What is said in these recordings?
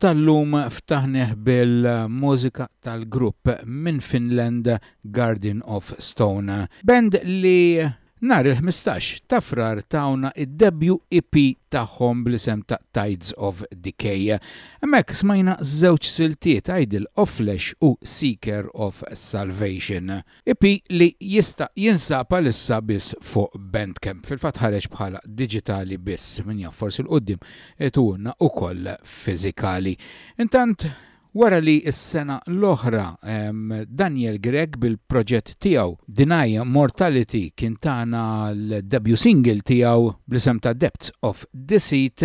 Tal-lum ftaħnieh bil-mużika tal-grupp minn Finland Garden of Stone, band li nhar il-ħmistax ta' Frar tawna d-debju EP tagħhom bl-isem ta' Tides of Decay. Hemmhekk smajna żewġ siltiet, Idol of Flesh u Seeker of Salvation. EP li jista' jinstab għalissa biss fuq Bandcamp. Fil-fatt ħareġ bħala diġitali biss, min jaf forsi 'l quddiem ituhulna ukoll fiżikali. Intant wara li s-sena l-oħra Daniel Grech bil-proġett tiegħu Deny Mortality kien tana l-debut single tiegħu bl-isem ta' Depths of Deceit,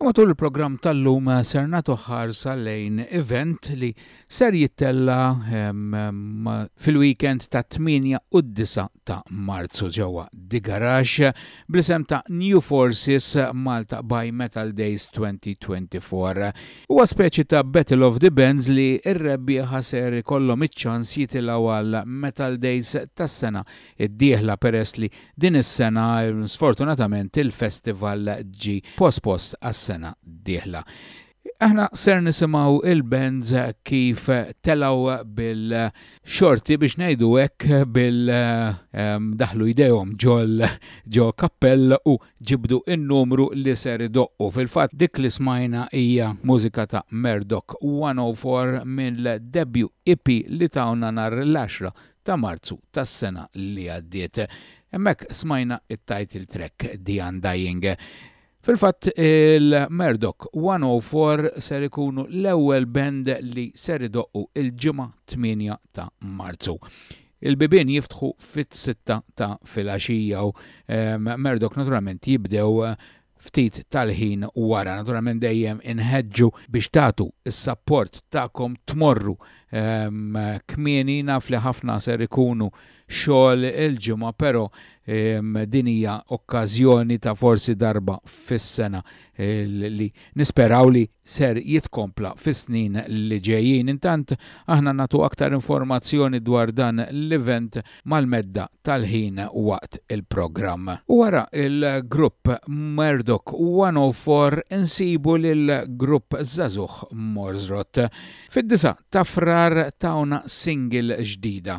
U matul il-programm tal-lum eh, ser nagħtu ħarsa lejn event li ser jittella fil-weekend ta' 8 u 9 ta' Marzu ġewwa Di Garax blisem ta' New Forces Malta by Metal Days 2024. Huwa speċi ta' Battle of the Bands li r-rebbieħa ser ikollhom iċ-ċans jitilgħu għal Metal Days tas-sena id-dieħla peress li din is-sena sfortunatament il-festival ġie pospost għas-sena d-dieħla. Aħna ser nisimgħu il-bands kif telgħu bil-xorti biex ngħidu hekk bil ehm, daħlu jdejhom ġol ġo kappell u ġibdu in-numru li ser idoqqu. Fil-fatt dik li smajna hija mużika ta' Murdoch 104 mill-debju EP li tawna nhar l-10 ta' Marzu tas-sena li għaddiet. Hemmhekk smajna t-title track The Undying. Fil-fatt il-Murdoc 104 ser ikunu l-ewwel band li ser idoqqu il-Ġimgħa 8 ta' Marzu. Il-bibien jiftħu fit-sitta ta' filgħaxija u Murdoc naturalment jibdew ftit tal-ħin wara. Naturalment dejjem inħeġġu biex tagħtu s-sapport tagħkom tmorru kmieni naf li ħafna ser ikunu xogħol il-ġimgħa però din hija okkażjoni ta' forsi darba fis-sena li nisperaw li ser jitkompla fis-snin li ġejjin. Intant, aħna nagħtu aktar informazzjoni dwar dan l-event mal-medda tal-ħin waqt il-programm. Wara l-grupp Murdoc 104 insibu lill-grupp żagħżugħ Morsrot. Fid-disgħa ta' Frar tawna single ġdida,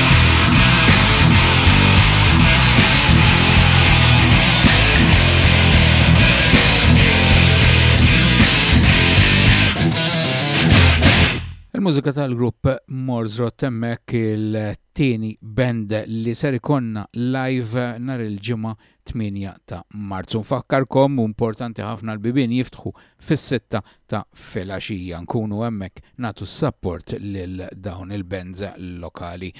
Il-mużika tal-grupp Morzro temmek il-tieni band li ser ikonna live nar il-ġimgħa 8 ta' Marzu. Nfakkarkom hu importanti ħafna l-bibien jiftħu fis-sitta ta' filgħaxija. Nkunu hemmhekk nagħtu s-sapport lil dawn il-bands lokali.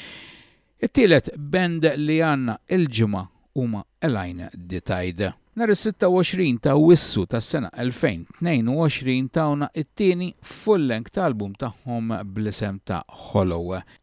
It-tielet band li għandna il-ġimgħa huma Eline the Tide. Nhar is-26 ta' Wissu tas-sena 2022 tawna t-tieni full-length album tagħhom bl-isem ta' Hollow.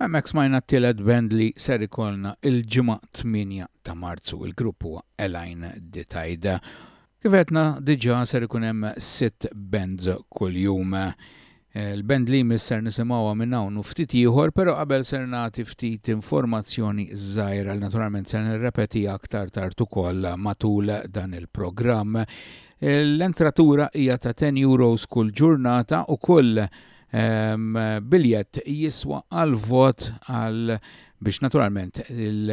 Hemmhekk smajna t-tielet band li ser ikollna il-ġimgħa 8 ta' Marzu. Il-grupp huwa Elaine Detajda. Kif għedna diġà ser ikun hemm sitt bands kuljum. Il-band li jmiss ser nisimgħuha minn hawn u ftit ieħor, però qabel ser nagħti ftit informazzjoni żgħira li naturalment ser nirrepetiha aktar tard ukoll matul dan il-programm. L-entratura hija ta' 10 euros kull ġurnata u kull ehm, biljett jiswa għal vot għal biex naturalment il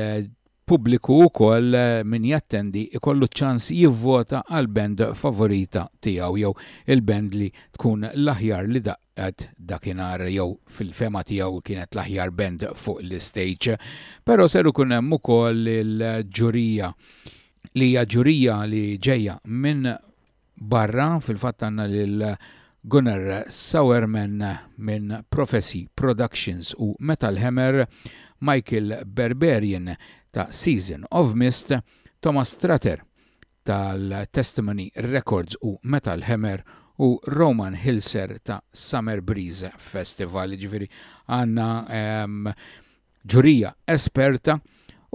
pubbliku wkoll min jattendi jkollu ċ-ċans jivvota għall-band favorita tiegħu jew il-band li tkun l-aħjar li daqqet dakinhar jew fil-fehma tiegħu kienet l-aħjar band fuq l-istejġ. Però ser ikun hemm ukoll il-ġurija li hija ġurija li ġejja minn barra, fil-fatt għandna lil Gunnar Sauerman minn Prophecy Productions u Metal Hammer, Michael Berberian ta' Season of Mist, Thomas Trater tal-Testimony Records u Metal Hammer u Roman Hilser ta' Summer Breeze Festival. Jiġifieri għandna ġurija esperta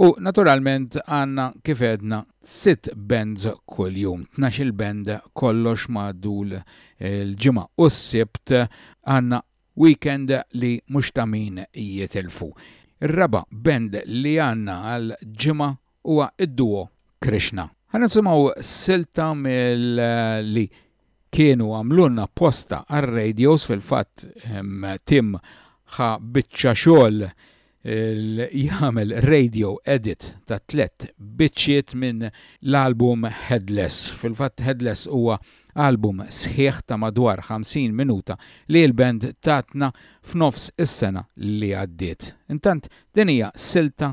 u naturalment għandna kif għedna sitt bands kuljum, tnax-il band kollox matul il-Ġimgħa u s-Sibt għandna weekend li mhux ta' min jitilfu. Ir-raba' band li għandna għall-Ġimgħa huwa d-duo Krishna. Ħa nisimgħu silta mill li kienu għamlulna apposta għar-radios, fil-fatt Tim ħa biċċa xogħol li jagħmel radio edit ta' tliet biċċiet minn l-album Headless. Fil-fatt Headless huwa album sħiħ ta' madwar 50 minuta li l-band tatna f'nofs is-sena li għaddiet. Intant din hija silta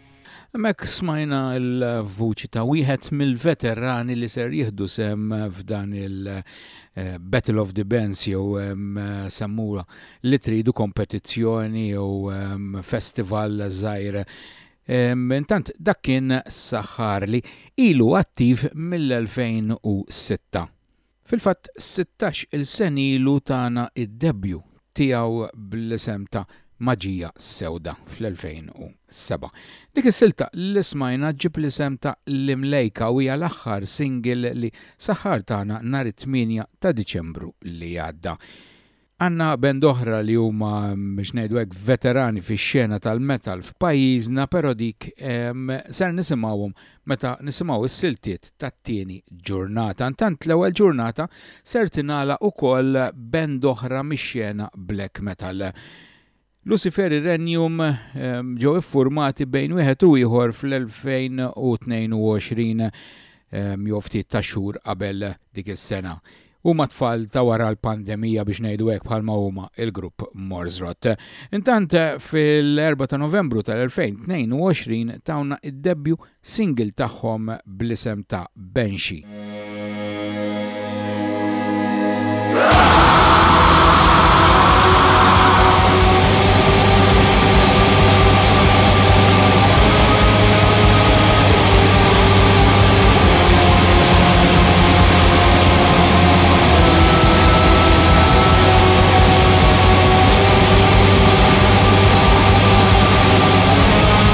Hemmhekk smajna l-vuċi ta' wieħed mill-veterani li ser jieħdu sehem f'dan il- eh, Battle of the Bands jew ehm, semmura li tridu kompetizzjoni jew ehm, festival żgħir. Ehm, Intant dak kien Saħħar li ilu attiv mill-2006. Fil-fatt sittax il-sen ilu tana d-debbju tiegħu bl-isem ta' Maġija Sewda fl-2007. Dik is-silta li smajna ġġib l-isem ta' L-Imlejka u hija l-aħħar single li Sahar tana nhar it-tmienja ta' Diċembru li għadda. Għandna band oħra li huma biex ngħidu hekk veterani fix-xena tal-metal f'pajjiżna però dik ser nisimgħuhom meta nisimgħu s-siltiet tat-tieni ġurnata. Intant l-ewwel ġurnata ser tingħalaq ukoll band oħra mix-xena black metal. Lucifer Irenium ġew iffurmati bejn wieħed u ieħor fl-2022 jew ftit ta' xhur qabel dik is-sena. Huma tfal ta' wara l-pandemija biex ngħidu hekk bħalma huma l-grupp Morsrot. Intant fil-4 ta' Novembru tal-2022 tawna d-debbju single tagħhom bl-isem ta' Banshee.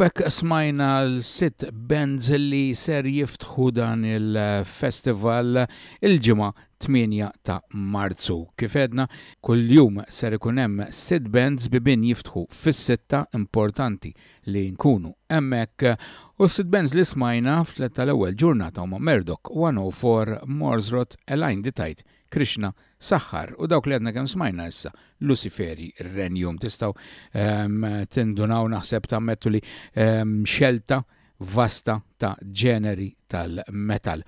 Bek smajna l-sitt bands li ser jiftħu dan il-festival il-ġimgħa 8 ta' Marzu. Kif edna, kull-jum ser ikun hemm sitt bands bibin jiftħu fis-sitta importanti li nkunu hemmhekk u s-sitt bands li smajna f'tlett tal-ewwel ġurnata huma Murdoc, One O Four, Morsrot, Align the Tide, Krishna, Sahar u dawk li għadna kemm smajna issa, Lusiferi, Renium. Tistgħu tindunaw naħseb tammettu li xelta vasta ta' ġeneri tal-metal.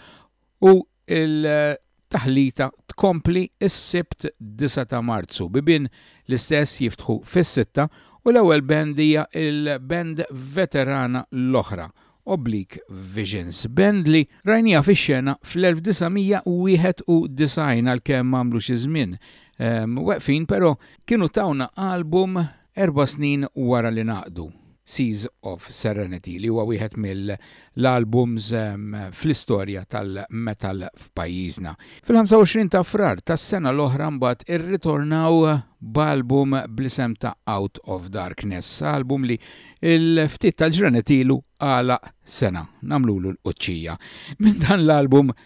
U Il-taħlita tkompli s-Sibt 9 ta' Marzu, bibien l-istess jiftħu fis-sitta u l-ewwel band hija l-band veterana l-oħra, Oblique Visions, band li rajniha fix-xena fl-1991 għalkemm għamlu xi żmien weqfin però kienu tawna album Erba' snin wara li ngħaqdu, Seas of Serenity, li huwa wieħed mill-albums fl-istorja tal-metal f'pajjiżna. Fil-25 ta' Frar tas-sena l-oħra mbagħad irritornaw b'album bl-isem ta' Out of Darkness, album li l-ftit tal-ġranet ilu għalaq sena, nagħmlulu l-quċċija. Minn dan l-album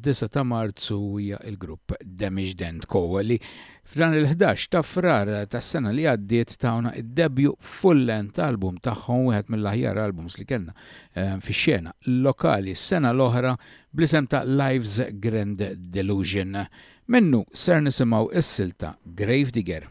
Disa' ta' Marzu hija l-grupp Damaged and Co. Li f'dan il-ħdax ta' Frar tas-sena li għaddiet tawna d-debju full-length album tagħhom wieħed mill-aħjar albums li kellna fix-xena lokali s-sena l-oħra bl-isem ta' Life's Grand Delusion. Minnu ser nisimgħu s-silta Gravedigger.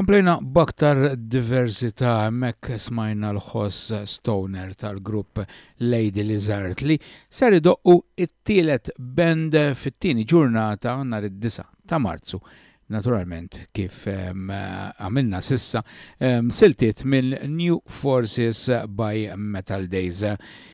Komplejna baktar diversità hemmhekk smajna l-ħoss stoner tal-grupp Lady Lizard li ser idoqqu it-tielet band fit-tieni ġurnata nhar id-9 ta' Marzu naturalment kif għamilna s'issa, siltiet minn New Forces by Metal Days.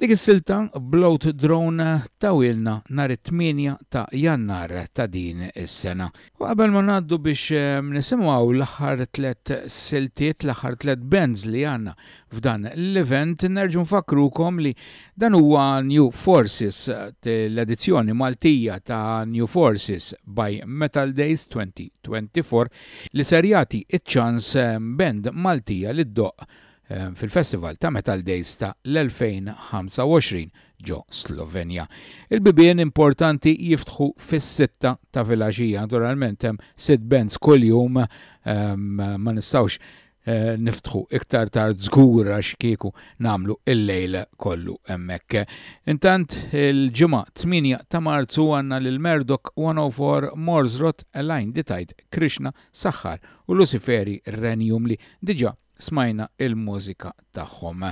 Dik is-silta Blowed Drone tawhielna nhar it-tmienja ta' Jannar ta' din is-sena. U qabel ma ngħaddu biex nisimgħu l-aħħar tliet siltiet, l-aħħar tliet bands li għandna F'dan l-event nerġu nfakkrukom li dan huwa New Forces l-edizzjoni Maltija ta' New Forces by Metal Days 2024 li ser jagħti ċ-ċans band Maltija li ddoqq fil-Festival ta' Metal Days ta' l-2025 ġo Slovenja. Il-bibien importanti jiftħu fis-sitta ta' filgħaxija, naturalment hemm sitt bands kuljum ma nistgħux niftħu iktar tard żgur għax kieku nagħmlu il-lejl kollu hemmhekk. Intant il-ġimgħa 8 ta' Marzu għandna lil Merdok 104 Morzrot Elaine Ditajt Krishna Saħħar u Lusiferi Renium li diġà smajna il-mużika tagħhom.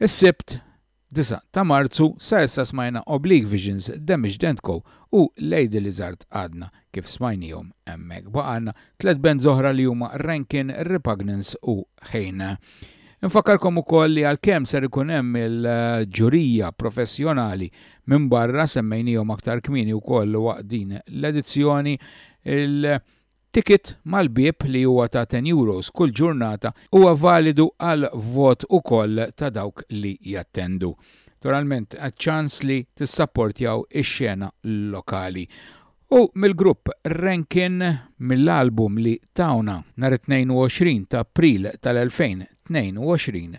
Is-Sibt 9 ta' Marzu, Sa issa smajna Oblique Visions, Damaged and Co. u Lady Lizard għadna kif smajniehom hemmhekk. Baqgħalna tliet bands oħra li huma Rankin, Repugnance u Hain. Infakkarkom ukoll li għalkemm ser ikun hemm il-ġurija professjonali minn barra, semmejniehom aktar kmieni wkoll waqt din l-edizzjoni, il- Ticket mal-bieb li huwa ta' ten euros kull ġurnata huwa validu għal vot ukoll ta' dawk li jattendu. Naturalment ċ-ċans li tissapportjaw ix-xena lokali. U mill-grupp Renkin mill-album li tawna nhar it-22 t'April tal-2022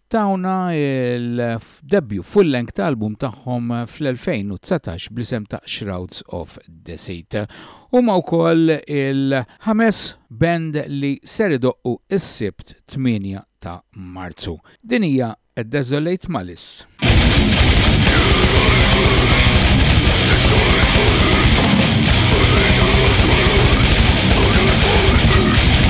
tawna l-debbju full-length album tagħhom fl-2019 bl-isem ta' Shrouds of Deceit. Huma wkoll il-ħames band li ser idoqqu s-Sibt 8 ta' Marzu. Din hija Desolate Malice.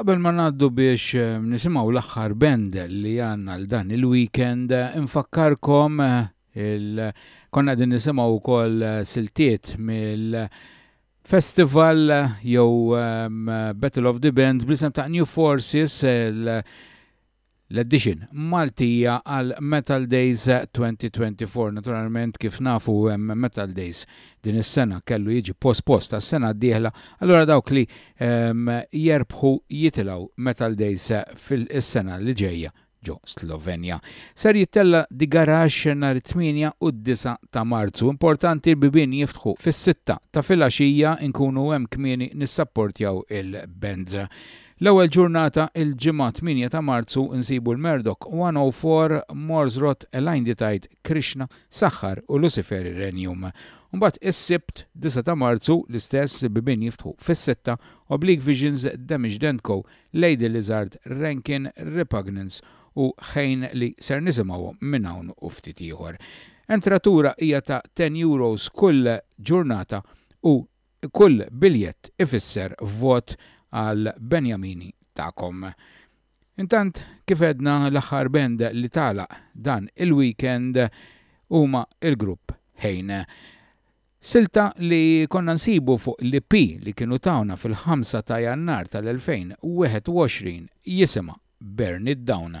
qabel ma ngħaddu biex eh, nisimgħu l-aħħar band li għandna l dan il-weekend, eh, infakkarkom eh, Il Konna qegħdin nisimgħu wkoll siltiet mill festival jew Battle of the Bands bl-isem ta' New Forces l-edition Maltija għal Metal Days 2024. Naturalment kif nafu hemm Metal Days din is-sena kellu jiġi pospost tas-sena d-dieħla, allura dawk li jerbħu jitilgħu Metal Days fil-sena li ġejja ġo Slovenja. Ser jittella' The Garage nhar it-tmienja u d-disa' ta' Marzu. Importanti l-bibien jiftħu fis-sitta ta' filgħaxija nkunu hemm kmieni nissapportjaw il-bands. L-ewwel ġurnata il-Ġimgħa tmienja ta' Marzu nsibu l-Murdoc 104, Morsrot, Align the Tide, Krishna, Sakhar u Luciferi Regnum. Mbagħad is-Sibt, disa' ta' Marzu, l-istess, bibien jiftħu fis-sitta, Oblique Visions, Damaged and Co, Lady Lizard, Rankin, Repugnance u Xejn li ser nisimgħuhom minn hawn u ftit ieħor. Entratura hija ta' ten euros kull ġurnata u kull biljett ifisser vot għal Benjamini tagħkom. Intant, kif għedna, l-aħħar band li tagħlaq dan il-weekend huma l-grupp Xejn. Silta li konna nsibu fuq l-EP li kienu tawna fil-ħamsa ta' Jannar tal-2021 jisimha Burn It Down.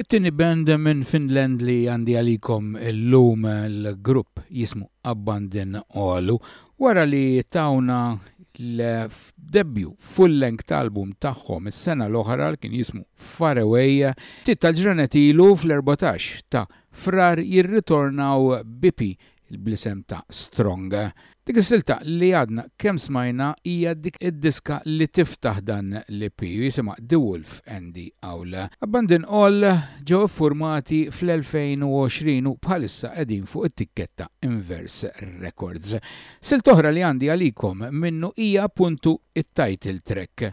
It-tieni band minn Finland li għandi għalikom illum l-grupp jismu Abandon All wara li tawna l-debju full-length album tagħhom is-sena l-oħra li kien jismu Far Away, ftit tal-ġranet ilu fl-erbatax ta' Frar jirritornaw b'EP bl-isem ta' Strong. Dik is-silta li għadna kemm smajna hija dik id-diska li tiftaħ dan l-EP u jisimha The Wolf and the Owl. Abandon All ġew iffurmati fl-2020 u bħalissa qegħdin fuq it-tikketta Inverse Records. Silta oħra li għandi għalikom minnu hija appuntu t-title track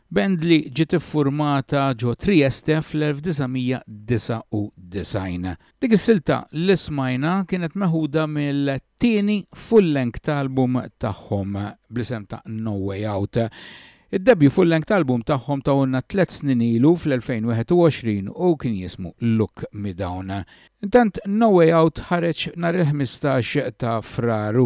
Band li ġiet iffurmata ġo Trieste fl-1999. Dik is-silta li smajna kienet meħuda mill-tieni full-length album tagħhom bl-isem ta' No Way Out. Id-debju full-length album tagħhom tawhulna tliet snin ilu fl-2021 u kien jismu Look Me Down. Intant No Way Out ħareġ nhar il-ħmistax ta' Frar u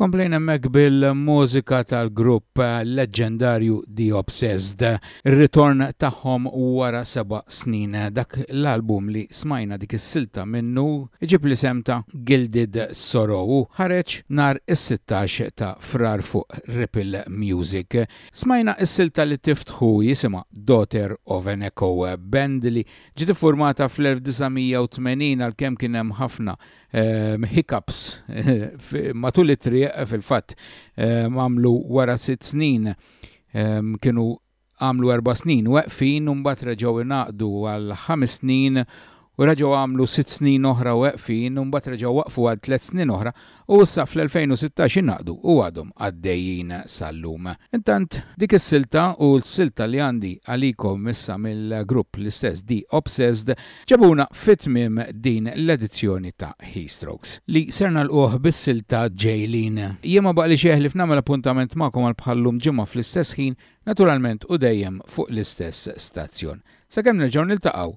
Komplejn hemmhekk bil-mużika tal-grupp leġġendarju The Obsessed. Ir-ritorn tagħhom wara seba' snin dak l-album li smajna dik is-silta minnu ġib li semta Gilded Sorrow ħareġ nar is-16 ta' frar fuq Ripple Music. Smajna s-silta li tiftħu jisimha Daughter of an Echo Band li ġiet iffurmata fl-1980 għalkemm kien hemm ħafna hiccups matul it-triq fil-fatt għamlu wara sitt snin kienu għamlu erba' snin weqfin u mbagħad reġgħu ngħaqdu għal ħames snin u reġgħu għamlu sitt snin oħra weqfin u mbagħad reġgħu waqfu għal tliet snin oħra u issa fl-2016 ingħaqdu u għadhom għaddejjin sal-lum. Intant dik is-silta u l-silta li għandi għalikom issa mill-grupp l-istess The Obsessed ġabuna fi tmiem din l-edizzjoni ta' Heystrokes li ser nagħlquh bis-silta Ġejlin. Jien ma baqli xejn ħlief nagħmel appuntament magħkom għal bħal-lum ġimgħa fl-istess ħin, naturalment u dejjem fuq l-istess stazzjon. Sakemm nerġgħu niltaqgħu,